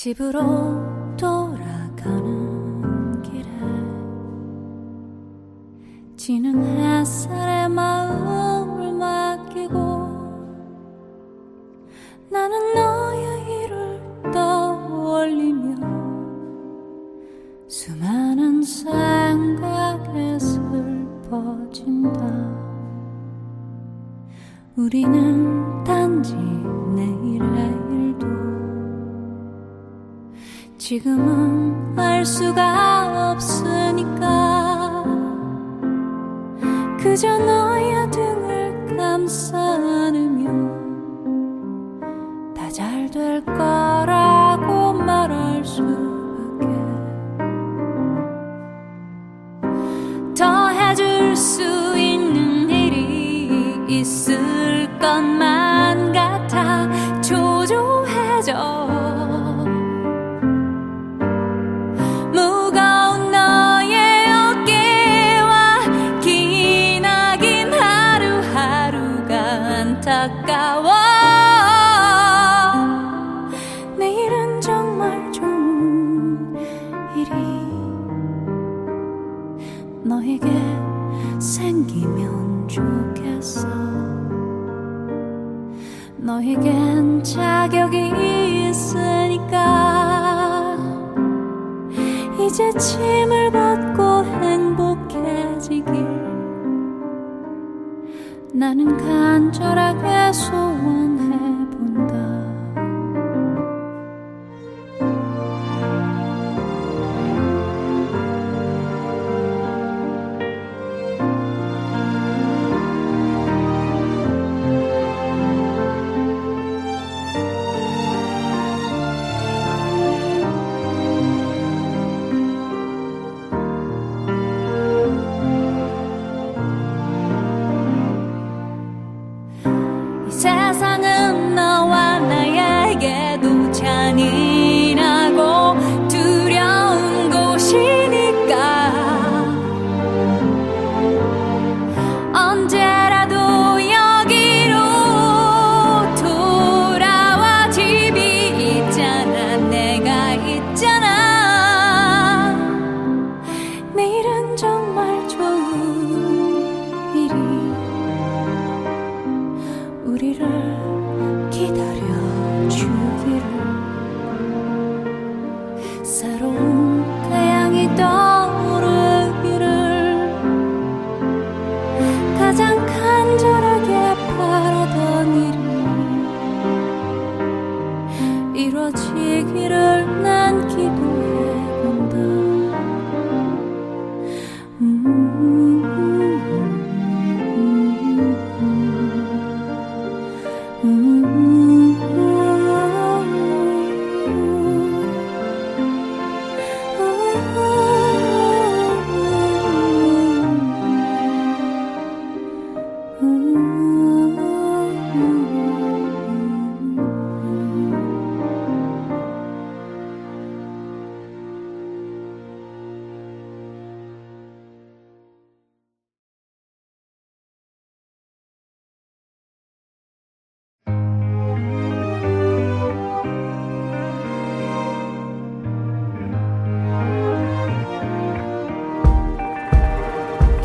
집으로 돌아가는 길에 지는 햇살에 마음을 맡기고 나는 너의 일을 떠올리며 수많은 생각에 슬퍼진다 우리는 단지 내일의 지금은 알 수가 없으니까. 그저 너의 등 나는 간절하게 소원해 사랑은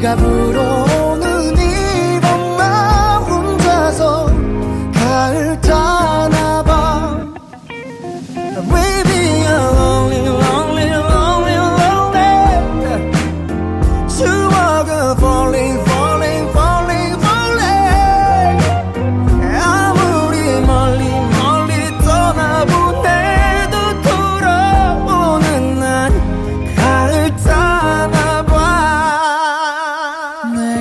네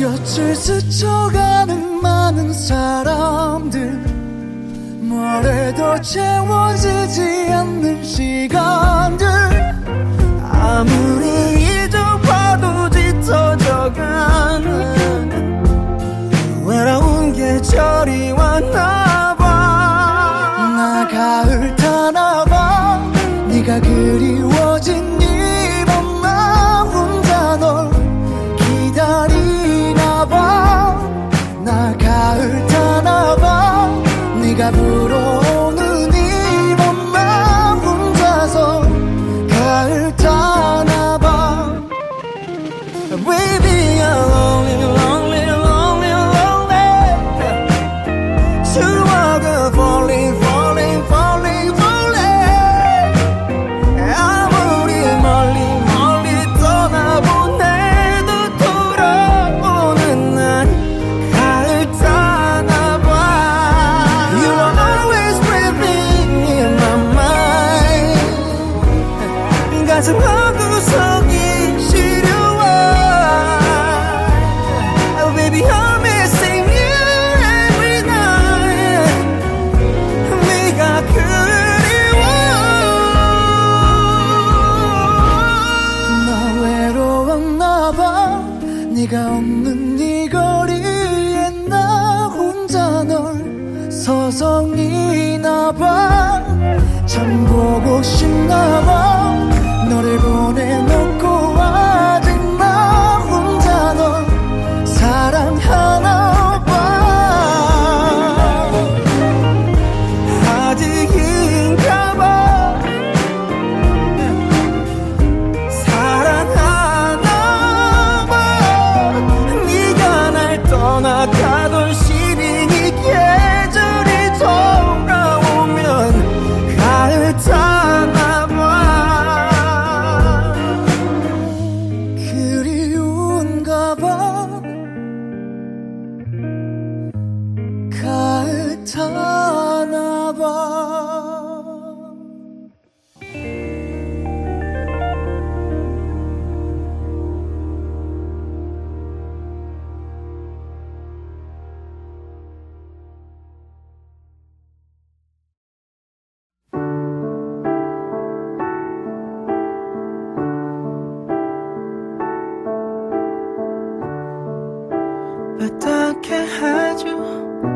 곁을 스쳐가는 많은 사람들. 뭐래도 채워지지 않는 시간들. 아무리 잊어봐도 짙어져가는. 외로운 계절이 왔나 네가 부러워 세상 어느 속이 시려워. Oh, Baby I'm missing 네가 그리워. 너 외로웠나 봐. 네가 없는 이 거리에 나 혼자 널 서성이나 봐참 보고 싶나 봐. 어떻게 하죠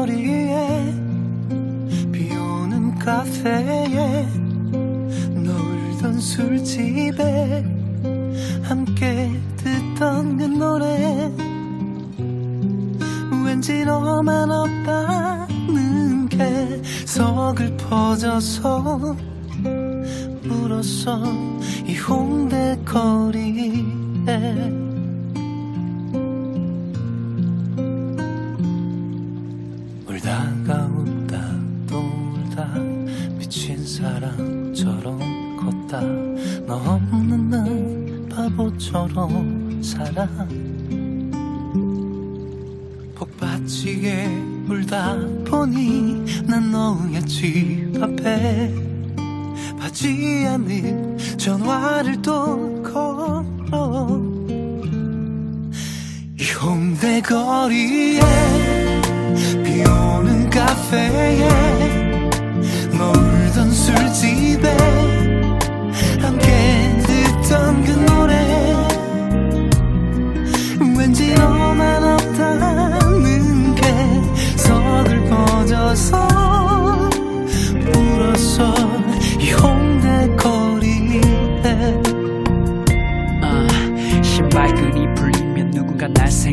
거리에 비 오는 카페에 놀던 술집에 함께 듣던 그 노래. 왠지 너만 없다는 게 서글퍼져서 울었어. 이 홍대 거리에 살아 복받치게 울다 보니 난 너의 집 앞에 받지 않는 전화를 또 걸어. 이 홍대 거리에 비 오는 카페에 너 울던 술집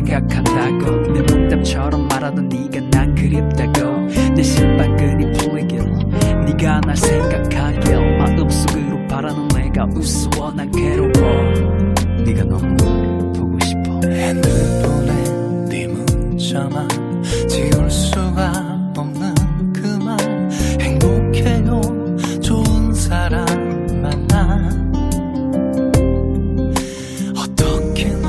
생각한다고 내 농담처럼 말하던 네가 난 그립다고 내 실망끈이 풀리길 네가 날 생각하길 마음속으로 바라는 내가 우스워 난 괴로워 네가 너무 보고 싶어 핸드폰에 네 문자만 지울 수가